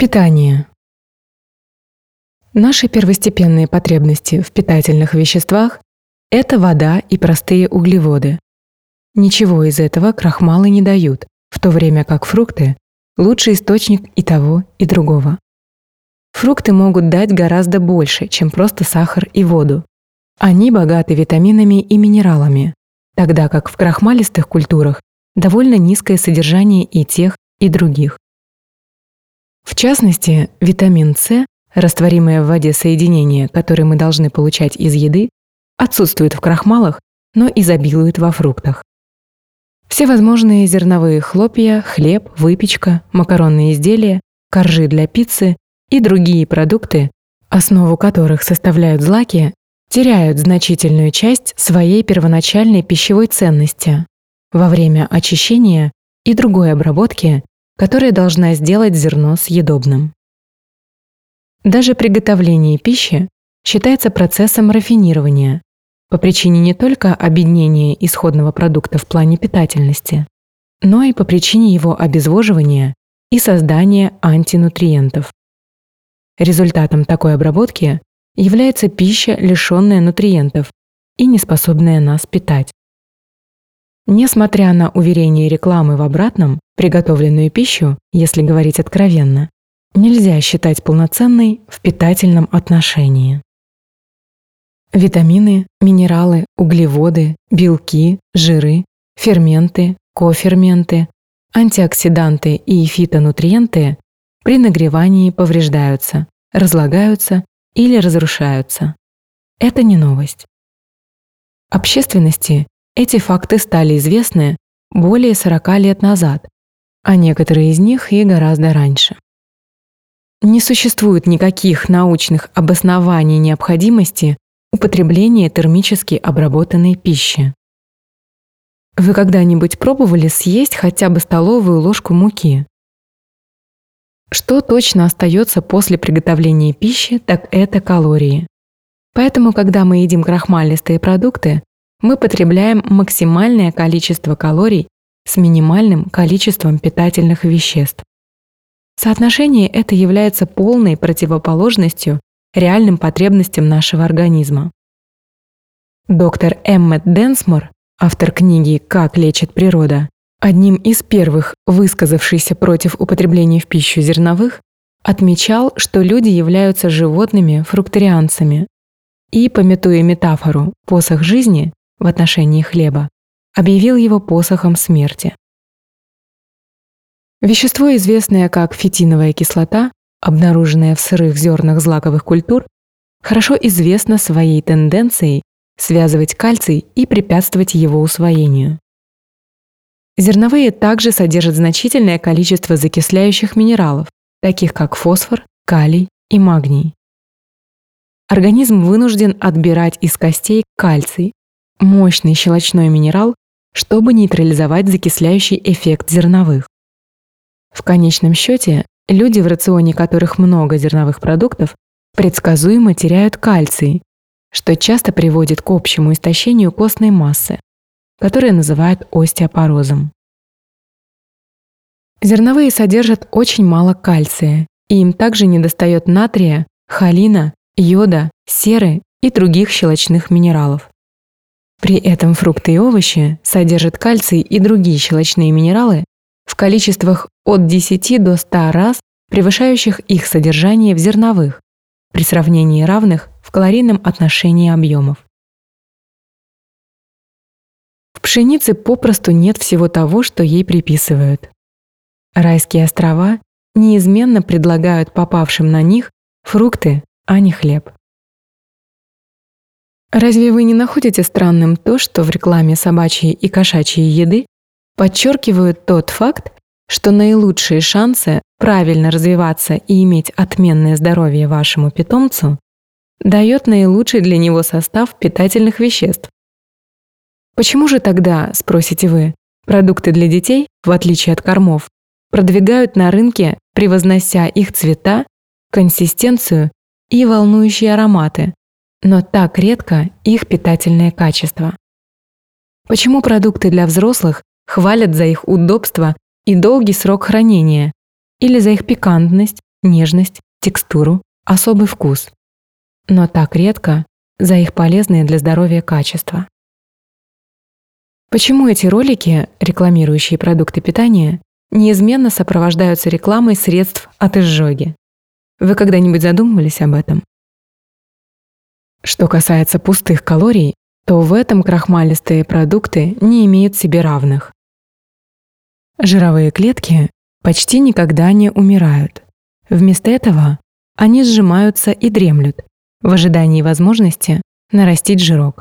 Питание. Наши первостепенные потребности в питательных веществах – это вода и простые углеводы. Ничего из этого крахмалы не дают, в то время как фрукты – лучший источник и того, и другого. Фрукты могут дать гораздо больше, чем просто сахар и воду. Они богаты витаминами и минералами, тогда как в крахмалистых культурах довольно низкое содержание и тех, и других. В частности, витамин С Растворимое в воде соединение, которое мы должны получать из еды, отсутствует в крахмалах, но изобилует во фруктах. Все возможные зерновые хлопья, хлеб, выпечка, макаронные изделия, коржи для пиццы и другие продукты, основу которых составляют злаки, теряют значительную часть своей первоначальной пищевой ценности во время очищения и другой обработки, которая должна сделать зерно съедобным. Даже приготовление пищи считается процессом рафинирования по причине не только объединения исходного продукта в плане питательности, но и по причине его обезвоживания и создания антинутриентов. Результатом такой обработки является пища, лишенная нутриентов и неспособная нас питать. Несмотря на уверение рекламы в обратном, приготовленную пищу, если говорить откровенно, нельзя считать полноценной в питательном отношении. Витамины, минералы, углеводы, белки, жиры, ферменты, коферменты, антиоксиданты и фитонутриенты при нагревании повреждаются, разлагаются или разрушаются. Это не новость. Общественности эти факты стали известны более 40 лет назад, а некоторые из них и гораздо раньше. Не существует никаких научных обоснований необходимости употребления термически обработанной пищи. Вы когда-нибудь пробовали съесть хотя бы столовую ложку муки? Что точно остается после приготовления пищи, так это калории. Поэтому, когда мы едим крахмалистые продукты, мы потребляем максимальное количество калорий с минимальным количеством питательных веществ. Соотношение это является полной противоположностью реальным потребностям нашего организма. Доктор Эммет Денсмор, автор книги «Как лечит природа», одним из первых высказавшийся против употребления в пищу зерновых, отмечал, что люди являются животными-фрукторианцами и, пометуя метафору «посох жизни» в отношении хлеба, объявил его посохом смерти. Вещество, известное как фитиновая кислота, обнаруженное в сырых зернах злаковых культур, хорошо известно своей тенденцией связывать кальций и препятствовать его усвоению. Зерновые также содержат значительное количество закисляющих минералов, таких как фосфор, калий и магний. Организм вынужден отбирать из костей кальций, мощный щелочной минерал, чтобы нейтрализовать закисляющий эффект зерновых. В конечном счете, люди, в рационе которых много зерновых продуктов, предсказуемо теряют кальций, что часто приводит к общему истощению костной массы, которое называют остеопорозом. Зерновые содержат очень мало кальция, и им также недостает натрия, холина, йода, серы и других щелочных минералов. При этом фрукты и овощи содержат кальций и другие щелочные минералы в количествах от 10 до 100 раз превышающих их содержание в зерновых при сравнении равных в калорийном отношении объемов. В пшенице попросту нет всего того, что ей приписывают. Райские острова неизменно предлагают попавшим на них фрукты, а не хлеб. Разве вы не находите странным то, что в рекламе собачьей и кошачьей еды подчеркивают тот факт, что наилучшие шансы правильно развиваться и иметь отменное здоровье вашему питомцу дает наилучший для него состав питательных веществ. Почему же тогда, спросите вы, продукты для детей, в отличие от кормов, продвигают на рынке, превознося их цвета, консистенцию и волнующие ароматы, но так редко их питательное качество? Почему продукты для взрослых хвалят за их удобство и долгий срок хранения, или за их пикантность, нежность, текстуру, особый вкус. Но так редко за их полезные для здоровья качества. Почему эти ролики, рекламирующие продукты питания, неизменно сопровождаются рекламой средств от изжоги? Вы когда-нибудь задумывались об этом? Что касается пустых калорий, то в этом крахмалистые продукты не имеют себе равных. Жировые клетки почти никогда не умирают. Вместо этого они сжимаются и дремлют в ожидании возможности нарастить жирок.